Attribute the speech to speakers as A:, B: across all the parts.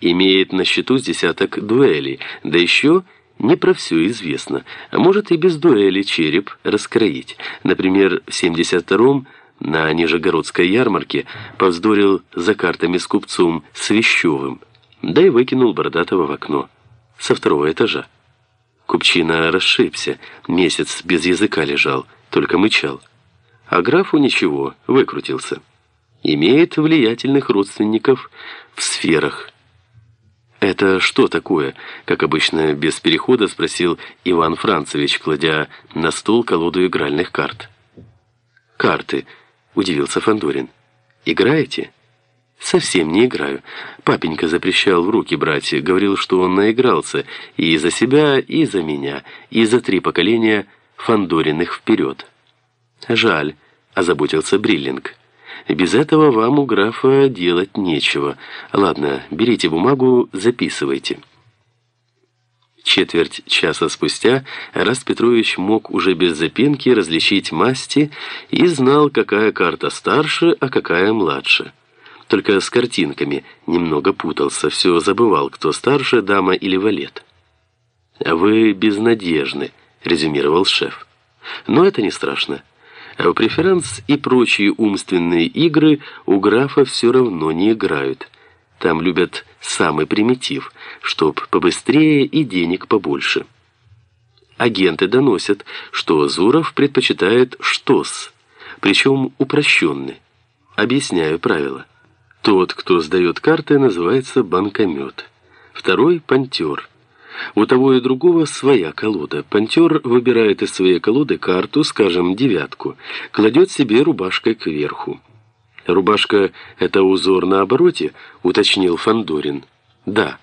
A: имеет на счету с десяток дуэлей, да еще не про все известно, а может и без дуэли череп раскроить. Например, в 72-м на Нижегородской ярмарке повздорил за картами с купцом Свящевым, да и выкинул Бородатого в окно со второго этажа. Купчина расшибся, месяц без языка лежал, только мычал. А графу ничего, выкрутился. Имеет влиятельных родственников в сферах. «Это что такое?» – как обычно, без перехода спросил Иван Францевич, кладя на стол колоду игральных карт. «Карты», – удивился Фандорин. «Играете?» «Совсем не играю. Папенька запрещал в руки брать, говорил, что он наигрался и за себя, и за меня, и за три поколения Фандориных вперед». «Жаль», – озаботился Бриллинг. Без этого вам у графа делать нечего. Ладно, берите бумагу, записывайте». Четверть часа спустя Раст Петрович мог уже без запинки различить масти и знал, какая карта старше, а какая младше. Только с картинками немного путался, все забывал, кто старше, дама или валет. «А вы безнадежны», — резюмировал шеф. «Но это не страшно. А в преферанс и прочие умственные игры у графа все равно не играют. Там любят самый примитив, чтоб побыстрее и денег побольше. Агенты доносят, что Зуров предпочитает штос, причем упрощенный. Объясняю правила. Тот, кто сдает карты, называется банкомет. Второй – пантер – у того и другого своя колода. Пантер выбирает из своей колоды карту, скажем, девятку, кладет себе рубашкой кверху. «Рубашка — это узор на обороте?» — уточнил Фандорин. «Да.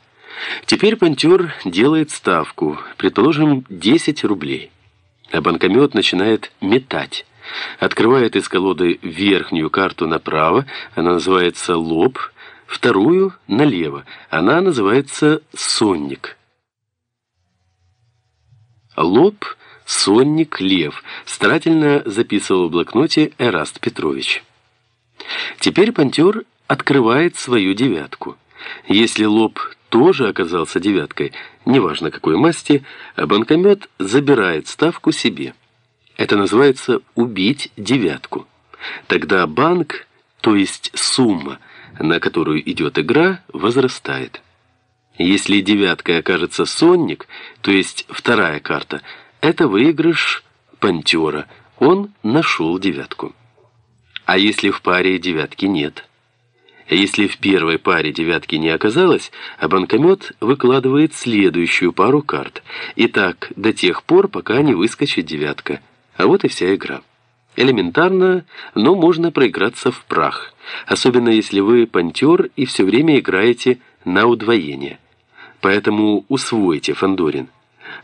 A: Теперь пантер делает ставку, предположим, 10 рублей. А банкомет начинает метать. Открывает из колоды верхнюю карту направо, она называется «лоб», вторую — налево, она называется «сонник». Лоб, сонник, лев, старательно записывал в блокноте Эраст Петрович. Теперь пантер открывает свою девятку. Если лоб тоже оказался девяткой, неважно какой масти, банкомет забирает ставку себе. Это называется «убить девятку». Тогда банк, то есть сумма, на которую идет игра, возрастает. Если девяткой окажется сонник, то есть вторая карта, это выигрыш пантера. Он нашел девятку. А если в паре девятки нет? Если в первой паре девятки не оказалось, а банкомет выкладывает следующую пару карт. И так до тех пор, пока не выскочит девятка. А вот и вся игра. Элементарно, но можно проиграться в прах. Особенно если вы пантер и все время играете на удвоение. Поэтому усвойте, Фандорин.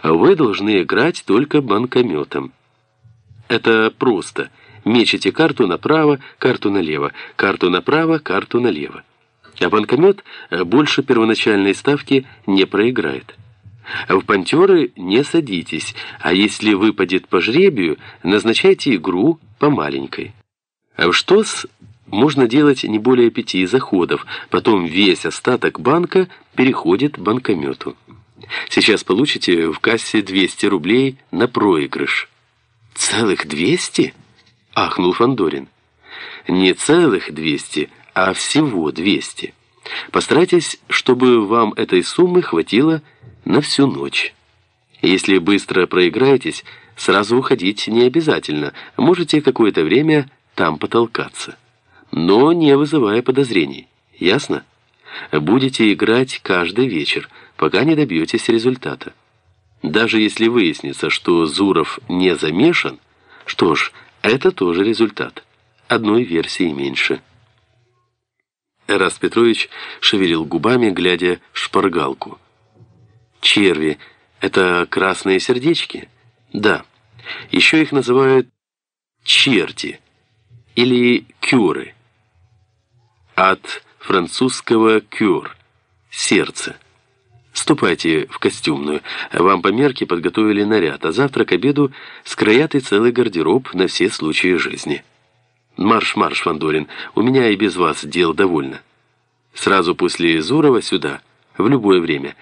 A: Вы должны играть только банкометом. Это просто. Мечите карту направо, карту налево, карту направо, карту налево. А банкомет больше первоначальной ставки не проиграет. В пантеры не садитесь, а если выпадет по жребию, назначайте игру по маленькой. А что с можно делать не более пяти заходов, потом весь остаток банка переходит банкомету. Сейчас получите в кассе 200 рублей на проигрыш. «Целых 200?» – ахнул Фандорин. «Не целых 200, а всего 200. Постарайтесь, чтобы вам этой суммы хватило на всю ночь. Если быстро проиграетесь, сразу уходить не обязательно, можете какое-то время там потолкаться» но не вызывая подозрений. Ясно? Будете играть каждый вечер, пока не добьетесь результата. Даже если выяснится, что Зуров не замешан, что ж, это тоже результат. Одной версии меньше. Эраст Петрович шевелил губами, глядя в шпаргалку. Черви — это красные сердечки? Да. Еще их называют черти или кюры от французского «кюр» – «сердце». Ступайте в костюмную. Вам по мерке подготовили наряд, а завтра к обеду скроят и целый гардероб на все случаи жизни. Марш-марш, Фандорин, у меня и без вас дел довольно. Сразу после Зурова сюда. в любое время